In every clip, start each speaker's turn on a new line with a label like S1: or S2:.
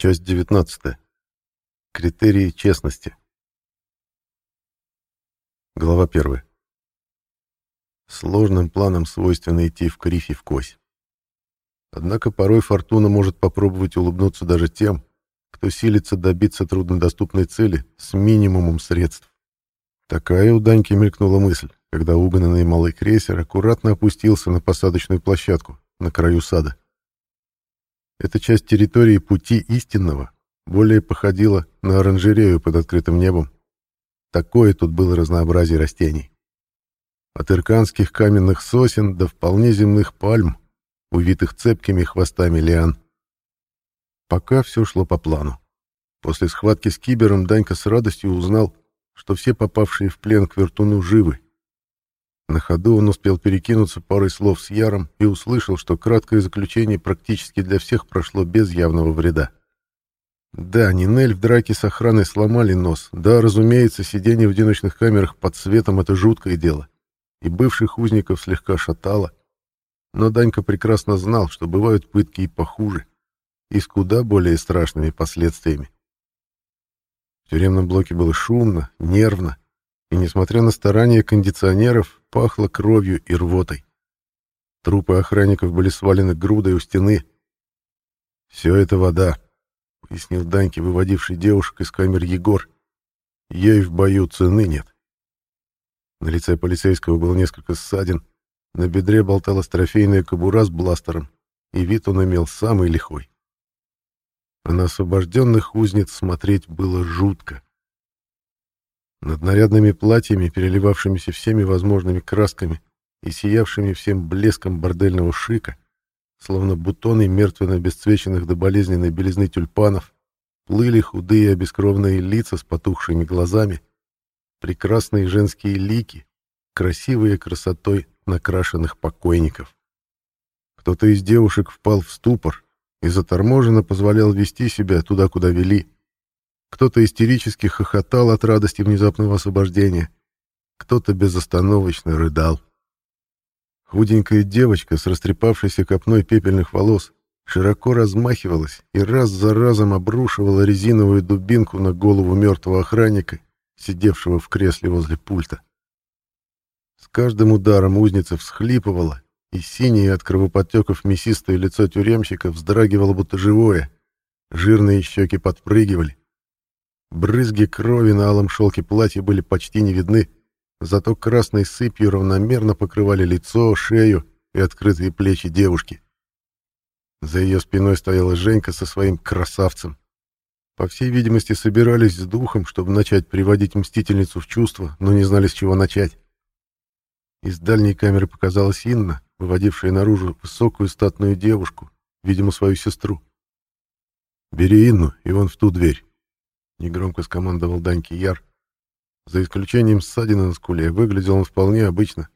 S1: Часть 19. Критерии честности. Глава 1. Сложным планам свойственно идти в кривь и в кось. Однако порой фортуна может попробовать улыбнуться даже тем, кто силится добиться труднодоступной цели с минимумом средств. Такая у Даньки мелькнула мысль, когда угнанный малый крейсер аккуратно опустился на посадочную площадку на краю сада. Эта часть территории пути истинного более походила на оранжерею под открытым небом. Такое тут было разнообразие растений. От ирканских каменных сосен до вполне земных пальм, увитых цепкими хвостами лиан. Пока все шло по плану. После схватки с кибером Данька с радостью узнал, что все попавшие в плен к вертуну живы. На ходу он успел перекинуться парой слов с Яром и услышал, что краткое заключение практически для всех прошло без явного вреда. Да, Нинель в драке с охраной сломали нос. Да, разумеется, сидение в одиночных камерах под светом — это жуткое дело. И бывших узников слегка шатало. Но Данька прекрасно знал, что бывают пытки и похуже, и с куда более страшными последствиями. В тюремном блоке было шумно, нервно, и, несмотря на старания кондиционеров, пахло кровью и рвотой. Трупы охранников были свалены грудой у стены. «Все это вода», — пояснил Даньке, выводивший девушек из камер Егор. «Ей в бою цены нет». На лице полицейского было несколько ссадин, на бедре болталась трофейная кобура с бластером, и вид он имел самый лихой. А на освобожденных узниц смотреть было жутко. Над нарядными платьями, переливавшимися всеми возможными красками и сиявшими всем блеском бордельного шика, словно бутоны мертвенно обесцвеченных до болезненной белизны тюльпанов, плыли худые обескровные лица с потухшими глазами, прекрасные женские лики, красивые красотой накрашенных покойников. Кто-то из девушек впал в ступор и заторможенно позволял вести себя туда, куда вели, кто-то истерически хохотал от радости внезапного освобождения, кто-то безостановочно рыдал. Худенькая девочка с растрепавшейся копной пепельных волос широко размахивалась и раз за разом обрушивала резиновую дубинку на голову мертвого охранника, сидевшего в кресле возле пульта. С каждым ударом узница всхлипывала, и синее от кровоподтеков мясистое лицо тюремщика вздрагивало будто живое. Жирные щеки подпрыгивали. Брызги крови на алом шелке платья были почти не видны, зато красной сыпью равномерно покрывали лицо, шею и открытые плечи девушки. За ее спиной стояла Женька со своим красавцем. По всей видимости, собирались с духом, чтобы начать приводить мстительницу в чувство, но не знали, с чего начать. Из дальней камеры показалась Инна, выводившая наружу высокую статную девушку, видимо, свою сестру. «Бери Инну и вон в ту дверь». — негромко скомандовал Даньки Яр. За исключением ссадины на скуле, выглядел он вполне обычно.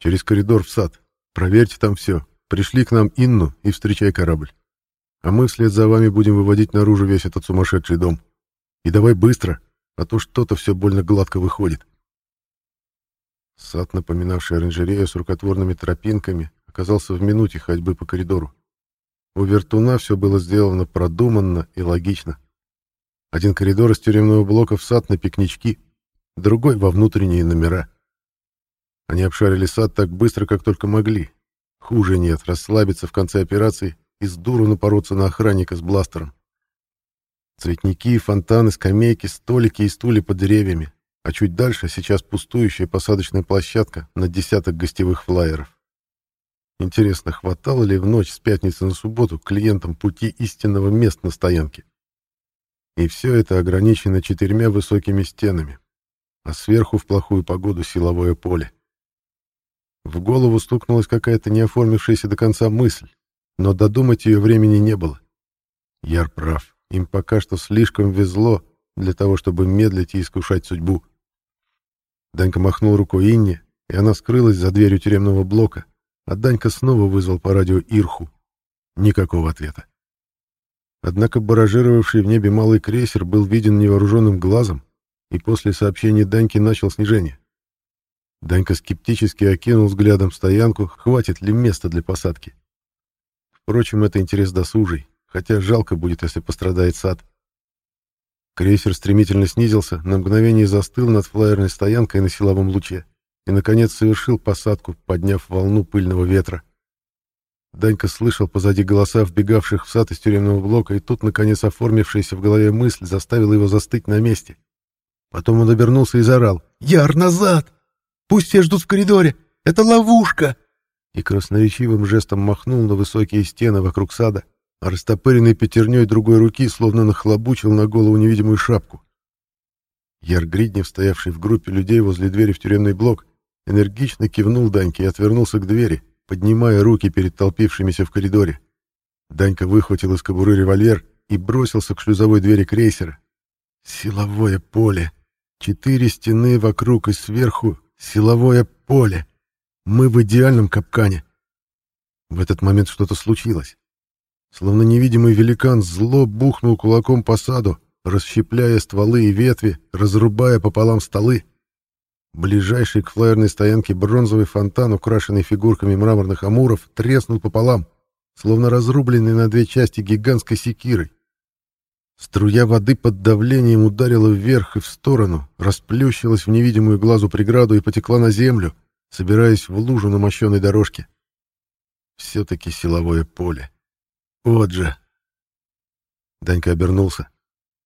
S1: «Через коридор в сад. Проверьте там все. Пришли к нам Инну и встречай корабль. А мы вслед за вами будем выводить наружу весь этот сумасшедший дом. И давай быстро, а то что-то все больно гладко выходит». Сад, напоминавший оранжерею с рукотворными тропинками, оказался в минуте ходьбы по коридору. У вертуна все было сделано продуманно и логично. Один коридор из тюремного блока в сад на пикнички, другой во внутренние номера. Они обшарили сад так быстро, как только могли. Хуже нет, расслабиться в конце операции и с дуру напороться на охранника с бластером. Цветники, фонтаны, скамейки, столики и стулья под деревьями, а чуть дальше сейчас пустующая посадочная площадка на десяток гостевых флайеров. Интересно, хватало ли в ночь с пятницы на субботу клиентам пути истинного мест на стоянке? И все это ограничено четырьмя высокими стенами, а сверху в плохую погоду силовое поле. В голову стукнулась какая-то не оформившаяся до конца мысль, но додумать ее времени не было. Яр прав, им пока что слишком везло для того, чтобы медлить и искушать судьбу. Данька махнул рукой Инне, и она скрылась за дверью тюремного блока, а Данька снова вызвал по радио Ирху. Никакого ответа. Однако баражировавший в небе малый крейсер был виден невооруженным глазом, и после сообщения Даньки начал снижение. Данька скептически окинул взглядом стоянку, хватит ли места для посадки. Впрочем, это интерес досужий. хотя жалко будет, если пострадает сад. Крейсер стремительно снизился, на мгновение застыл над флайерной стоянкой на силовом луче и, наконец, совершил посадку, подняв волну пыльного ветра. Данька слышал позади голоса вбегавших в сад из тюремного блока, и тут, наконец, оформившаяся в голове мысль заставила его застыть на месте. Потом он обернулся и заорал. «Яр, назад! Пусть все ждут в коридоре! Это ловушка!» И красноречивым жестом махнул на высокие стены вокруг сада, а растопыренной пятерней другой руки словно нахлобучил на голову невидимую шапку. Яр Гриднев, стоявший в группе людей возле двери в тюремный блок, энергично кивнул Даньке и отвернулся к двери, поднимая руки перед толпившимися в коридоре. Данька выхватил из кобуры револьвер и бросился к шлюзовой двери крейсера. Силовое поле. Четыре стены вокруг и сверху силовое поле. Мы в идеальном капкане. В этот момент что-то случилось. Словно невидимый великан зло бухнул кулаком по саду, расщепляя стволы и ветви, разрубая пополам столы. Ближайший к флайерной стоянке бронзовый фонтан, украшенный фигурками мраморных амуров, треснул пополам, словно разрубленный на две части гигантской секирой. Струя воды под давлением ударила вверх и в сторону, расплющилась в невидимую глазу преграду и потекла на землю, собираясь в лужу на мощенной дорожке. Все-таки силовое поле. Вот же. Данька обернулся.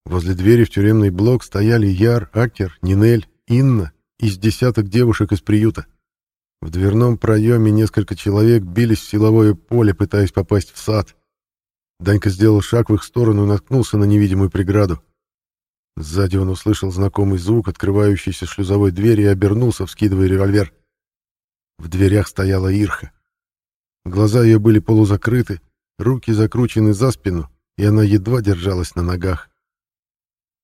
S1: Возле двери в тюремный блок стояли Яр, Акер, Нинель, Инна и с десяток девушек из приюта. В дверном проеме несколько человек бились в силовое поле, пытаясь попасть в сад. Данька сделал шаг в их сторону и наткнулся на невидимую преграду. Сзади он услышал знакомый звук открывающейся шлюзовой двери и обернулся, вскидывая револьвер. В дверях стояла Ирха. Глаза ее были полузакрыты, руки закручены за спину, и она едва держалась на ногах.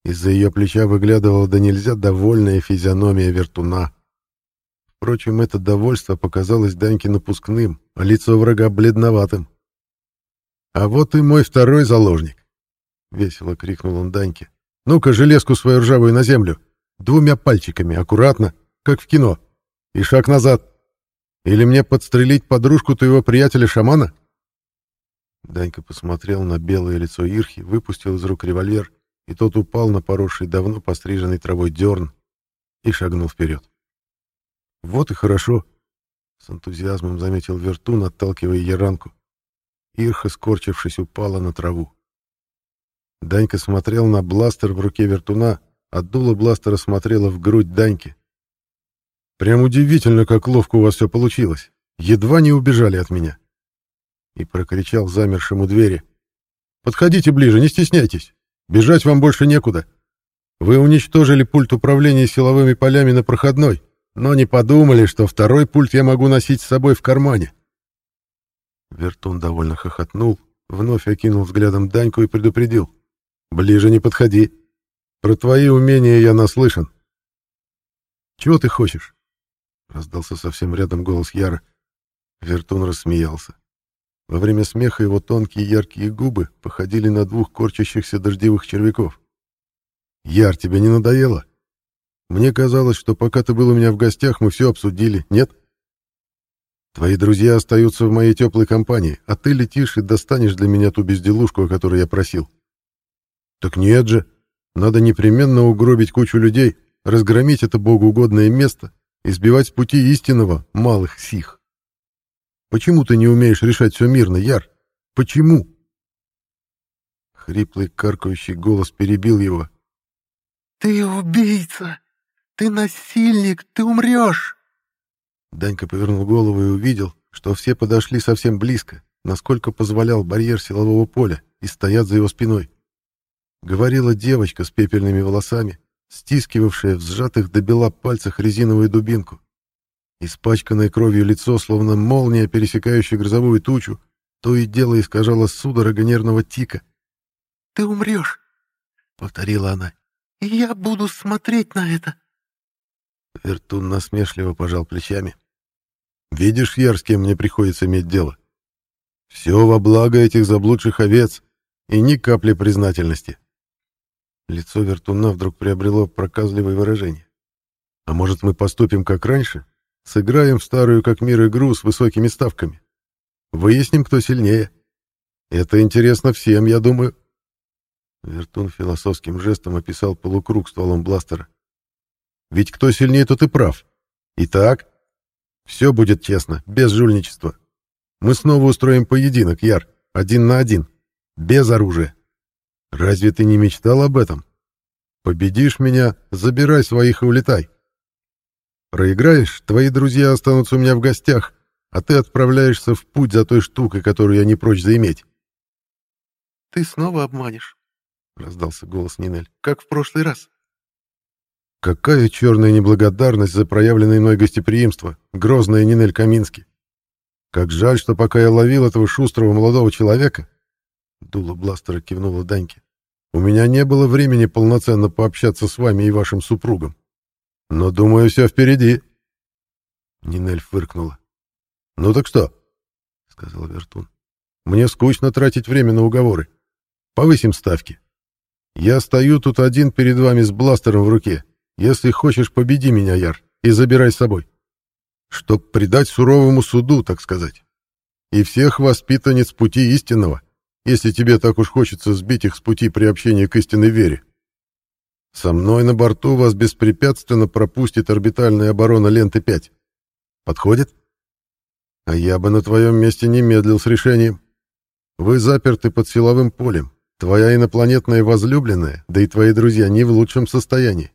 S1: Из-за ее плеча выглядывала да нельзя довольная физиономия вертуна. Впрочем, это довольство показалось Даньке напускным, а лицо врага бледноватым. «А вот и мой второй заложник!» — весело крикнул он Даньке. «Ну-ка, железку свою ржавую на землю! Двумя пальчиками, аккуратно, как в кино, и шаг назад! Или мне подстрелить подружку твоего приятеля-шамана?» Данька посмотрел на белое лицо Ирхи, выпустил из рук револьвер, и тот упал на поросший давно постриженный травой дерн и шагнул вперед. «Вот и хорошо», — с энтузиазмом заметил Вертун, отталкивая Яранку. Ирха, скорчившись, упала на траву. Данька смотрел на бластер в руке Вертуна, а дуло бластера смотрело в грудь Даньки. «Прям удивительно, как ловко у вас все получилось. Едва не убежали от меня» и прокричал замершему двери. «Подходите ближе, не стесняйтесь. Бежать вам больше некуда. Вы уничтожили пульт управления силовыми полями на проходной, но не подумали, что второй пульт я могу носить с собой в кармане». Вертун довольно хохотнул, вновь окинул взглядом Даньку и предупредил. «Ближе не подходи. Про твои умения я наслышан». «Чего ты хочешь?» — раздался совсем рядом голос Яра. Вертун рассмеялся. Во время смеха его тонкие яркие губы походили на двух корчащихся дождевых червяков. «Яр, тебе не надоело? Мне казалось, что пока ты был у меня в гостях, мы все обсудили, нет? Твои друзья остаются в моей теплой компании, а ты летишь и достанешь для меня ту безделушку, о которой я просил. Так нет же, надо непременно угробить кучу людей, разгромить это богоугодное место и сбивать с пути истинного малых сих. Почему ты не умеешь решать все мирно, Яр? Почему?» Хриплый каркающий голос перебил его.
S2: «Ты убийца! Ты насильник! Ты умрешь!»
S1: Данька повернул голову и увидел, что все подошли совсем близко, насколько позволял барьер силового поля, и стоят за его спиной. Говорила девочка с пепельными волосами, стискивавшая в сжатых до бела пальцах резиновую дубинку. Испачканное кровью лицо, словно молния, пересекающая грозовую тучу, то и дело искажало судорога нервного тика.
S2: «Ты умрешь», — повторила она, — «и я буду смотреть на это».
S1: Вертун насмешливо пожал плечами. «Видишь, Яр, с кем мне приходится иметь дело? Все во благо этих заблудших овец и ни капли признательности». Лицо Вертуна вдруг приобрело проказливое выражение. «А может, мы поступим как раньше Сыграем в старую как мир игру с высокими ставками. Выясним, кто сильнее. Это интересно всем, я думаю. Вертун философским жестом описал полукруг стволом бластера. Ведь кто сильнее, тот и прав. Итак, все будет честно, без жульничества. Мы снова устроим поединок, Яр, один на один, без оружия. Разве ты не мечтал об этом? Победишь меня, забирай своих и улетай. Проиграешь, твои друзья останутся у меня в гостях, а ты отправляешься в путь за той штукой, которую я не прочь заиметь.
S2: «Ты снова обманешь», — раздался голос Нинель, — «как в прошлый раз».
S1: Какая черная неблагодарность за проявленное мной гостеприимство, грозная Нинель Камински. Как жаль, что пока я ловил этого шустрого молодого человека, дуло бластера кивнула Даньке, у меня не было времени полноценно пообщаться с вами и вашим супругом. Но, думаю, все впереди. Нинель фыркнула. «Ну так что?» — сказал Вертун. «Мне скучно тратить время на уговоры. Повысим ставки. Я стою тут один перед вами с бластером в руке. Если хочешь, победи меня, Яр, и забирай с собой. Чтоб предать суровому суду, так сказать. И всех воспитанниц пути истинного, если тебе так уж хочется сбить их с пути приобщения к истинной вере. Со мной на борту вас беспрепятственно пропустит орбитальная оборона ленты 5. Подходит? А я бы на твоем месте не медлил с решением. Вы заперты под силовым полем. Твоя инопланетная возлюбленная, да и твои друзья не в лучшем состоянии.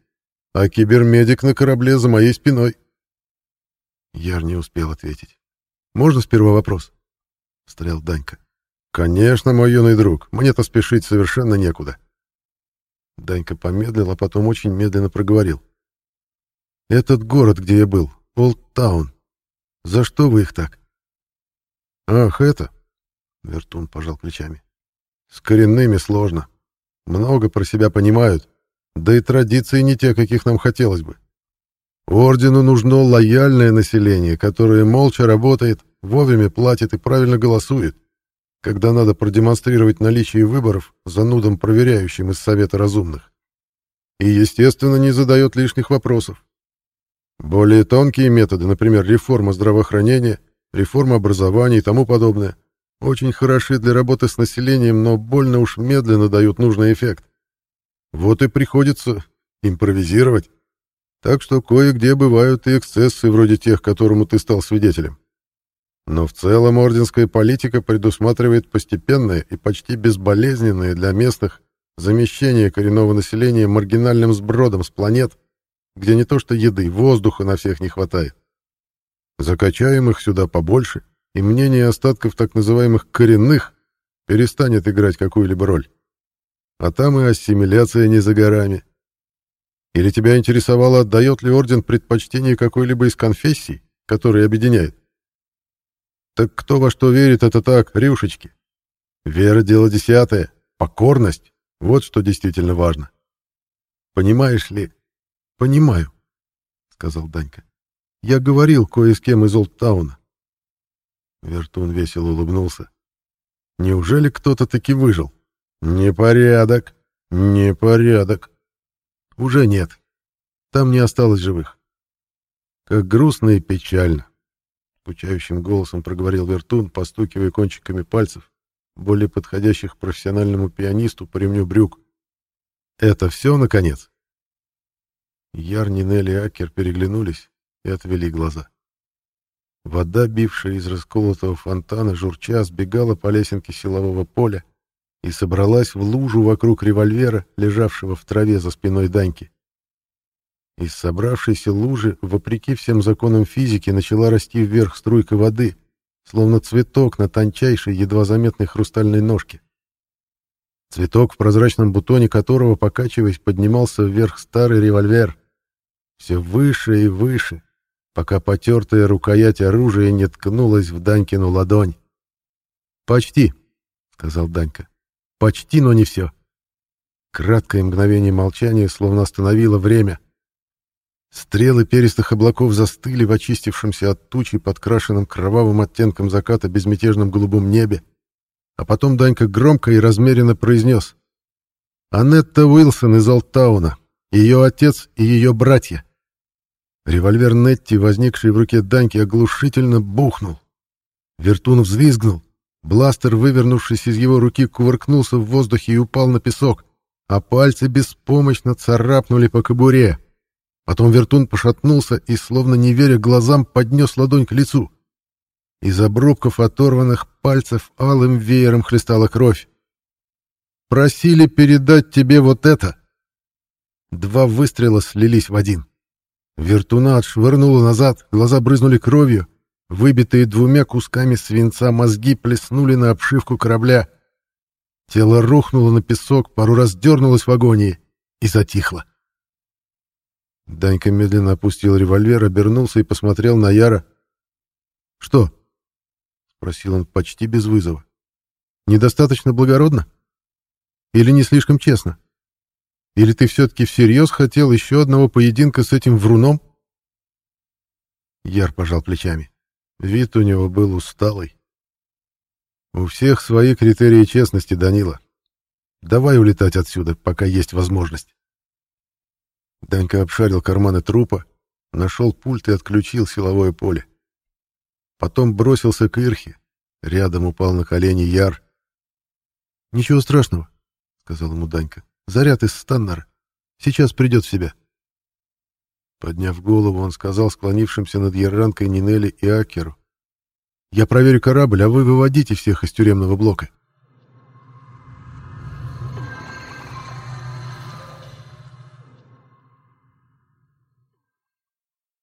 S1: А кибермедик на корабле за моей спиной. Яр не успел ответить. «Можно сперва вопрос?» — встрял Данька. «Конечно, мой юный друг. Мне-то спешить совершенно некуда». Данька помедлил, а потом очень медленно проговорил. «Этот город, где я был, Олдтаун. За что вы их так?» «Ах, это...» — Вертун пожал плечами. «С коренными сложно. Много про себя понимают, да и традиции не те, каких нам хотелось бы. Ордену нужно лояльное население, которое молча работает, вовремя платит и правильно голосует, когда надо продемонстрировать наличие выборов занудам, проверяющим из Совета разумных. И, естественно, не задает лишних вопросов. Более тонкие методы, например, реформа здравоохранения, реформа образования и тому подобное, очень хороши для работы с населением, но больно уж медленно дают нужный эффект. Вот и приходится импровизировать. Так что кое-где бывают и эксцессы вроде тех, которому ты стал свидетелем. Но в целом орденская политика предусматривает постепенное и почти безболезненное для местных замещение коренного населения маргинальным сбродом с планет, где не то что еды, воздуха на всех не хватает. Закачаем их сюда побольше, и мнение остатков так называемых «коренных» перестанет играть какую-либо роль. А там и ассимиляция не за горами. Или тебя интересовало, отдает ли орден предпочтение какой-либо из конфессий, которые объединяет? Так кто во что верит, это так, рюшечки. Вера — дело десятое, покорность — вот что действительно важно. Понимаешь ли? Понимаю, — сказал Данька. Я говорил кое с кем из Олдтауна. Вертун весело улыбнулся. Неужели кто-то таки выжил? Непорядок, непорядок. Уже нет. Там не осталось живых. Как грустно и печально. Скучающим голосом проговорил Вертун, постукивая кончиками пальцев, более подходящих профессиональному пианисту по ремню брюк. «Это все, наконец?» Яр, Нинель и Акер переглянулись и отвели глаза. Вода, бившая из расколотого фонтана, журча, сбегала по лесенке силового поля, и собралась в лужу вокруг револьвера, лежавшего в траве за спиной Даньки. Из собравшейся лужи, вопреки всем законам физики, начала расти вверх струйка воды, словно цветок на тончайшей, едва заметной хрустальной ножке. Цветок, в прозрачном бутоне которого, покачиваясь, поднимался вверх старый револьвер. Все выше и выше, пока потертая рукоять оружия не ткнулась в Данькину ладонь. «Почти», — сказал Данька. Почти, но не все. Краткое мгновение молчания словно остановило время. Стрелы перистых облаков застыли в очистившемся от тучи подкрашенном кровавым оттенком заката безмятежном голубом небе, а потом Данька громко и размеренно произнес «Анетта Уилсон из Алтауна, ее отец и ее братья». Револьвер Нетти, возникший в руке Даньки, оглушительно бухнул. Вертун взвизгнул, Бластер, вывернувшись из его руки, кувыркнулся в воздухе и упал на песок, а пальцы беспомощно царапнули по кобуре. Потом вертун пошатнулся и, словно не веря глазам, поднес ладонь к лицу. Из обрубков оторванных пальцев алым веером хлестала кровь. «Просили передать тебе вот это!» Два выстрела слились в один. Вертуна отшвырнула назад, глаза брызнули кровью, выбитые двумя кусками свинца мозги плеснули на обшивку корабля. Тело рухнуло на песок, пару раз дернулось в агонии и затихло. Данька медленно опустил револьвер, обернулся и посмотрел на Яра. «Что?» — спросил он почти без вызова. «Недостаточно благородно? Или не слишком честно? Или ты все-таки всерьез хотел еще одного поединка с этим вруном?» Яр пожал плечами. Вид у него был усталый. «У всех свои критерии честности, Данила. Давай улетать отсюда, пока есть возможность». Данька обшарил карманы трупа, нашел пульт и отключил силовое поле. Потом бросился к Ирхе. Рядом упал на колени Яр. «Ничего страшного», — сказал ему Данька. «Заряд из Станнера. Сейчас придет в себя». Подняв голову, он сказал склонившимся над Ярранкой Нинели и Акеру. «Я проверю корабль, а вы выводите всех из тюремного блока.